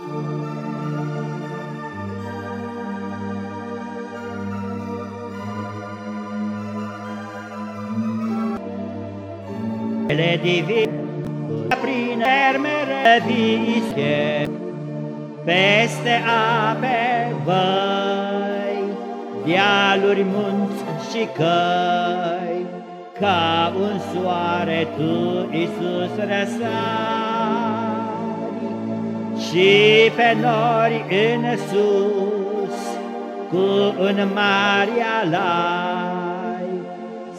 Le divine prin ermere vische, peste ape văi, dealuri, munți și căi, ca un soare tu, Iisus, răsari, și pe nori în sus, cu un mare alai,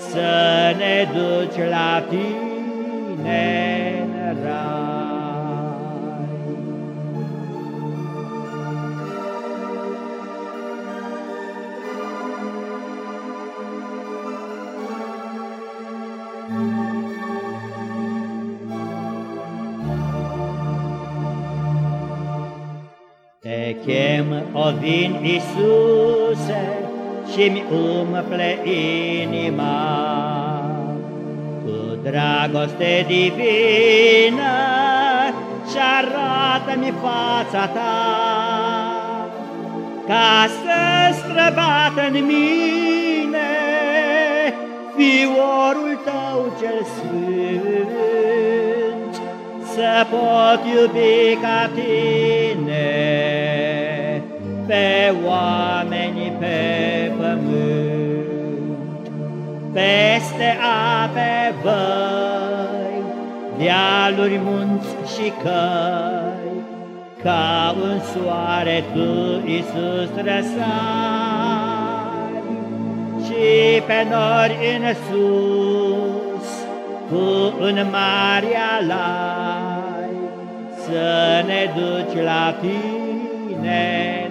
să ne duci la tine tine în rai. Te chem, o vin Iisuse, și-mi umple inima, dragoste divină și arată-mi fața ta, ca să străbată în mine fiorul tău cel sfânt, să pot iubi ca tine pe oameni pe pământ. Peste ape văi, dealuri, munți și căi, Ca un soare tu, Iisus, răsari, Și pe nori în sus, cu un mare alai, Să ne duci la tine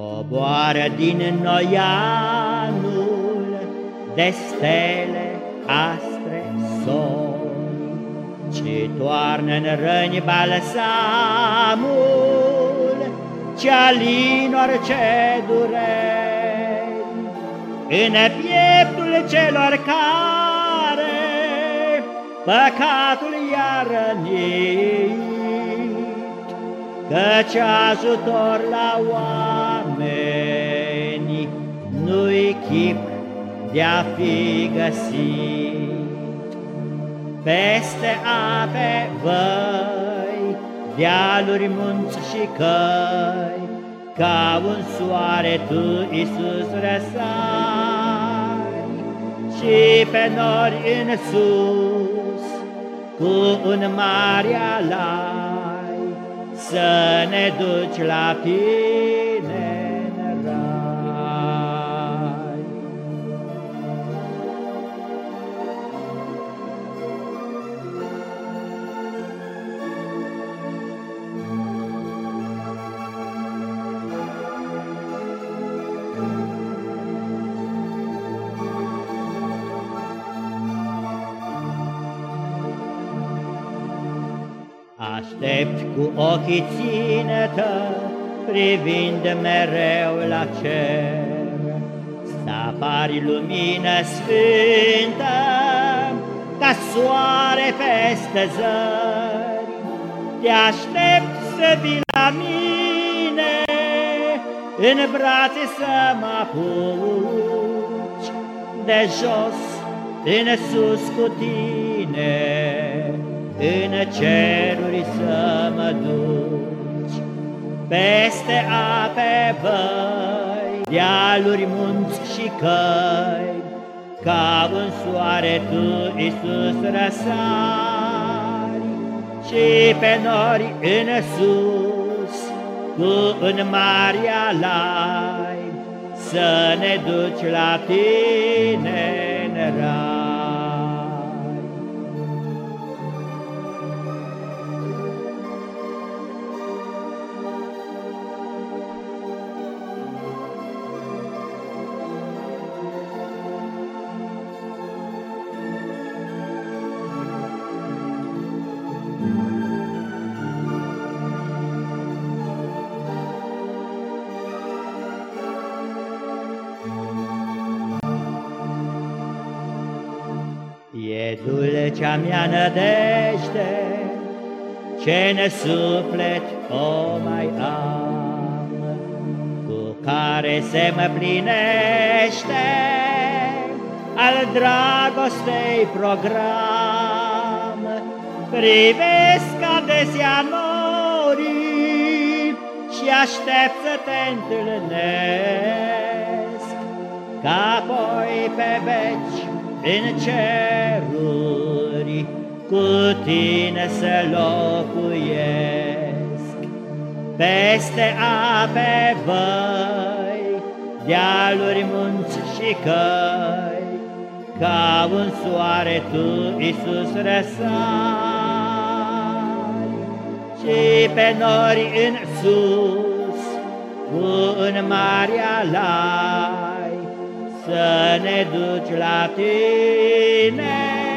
Coboară din noianul de stele astre sori, Ce toarnă în răni balsamul, Ce alin orice dureri, În pieptul celor care Păcatul i-a rănit, Căci ajutor la oameni Nu-i chip de-a fi găsit. Peste ape văi, dealuri, munți și căi, Ca un soare tu, Iisus, răsari, Și pe nori în sus, cu un mare alar, să ne duci la tine Aștept cu ochii ținetă, privind mereu la cer, Să apari lumină sfântă, ca soare peste zări. Te aștept să vii la mine, în brațe să mă apuci, De jos în sus cu tine, în ceruri să mă duci, peste ape văi, dealuri, munți și căi, ca un soare tu, Iisus, răsari, și pe nori în sus, cu un mare alai, să ne duci la tine în rai. Dulcea mea nădejde, ce ne suflet o mai am, cu care se mă plinește al dragostei program. Privesc adesea norii și aștept să te întâlnesc, ca apoi pe veci în ceruri cu tine să locuiesc. Peste ape văi, dealuri, munți și căi, ca un soare tu, Iisus, răsari, și pe nori în sus, cu în marea lai, să ne duci la tine.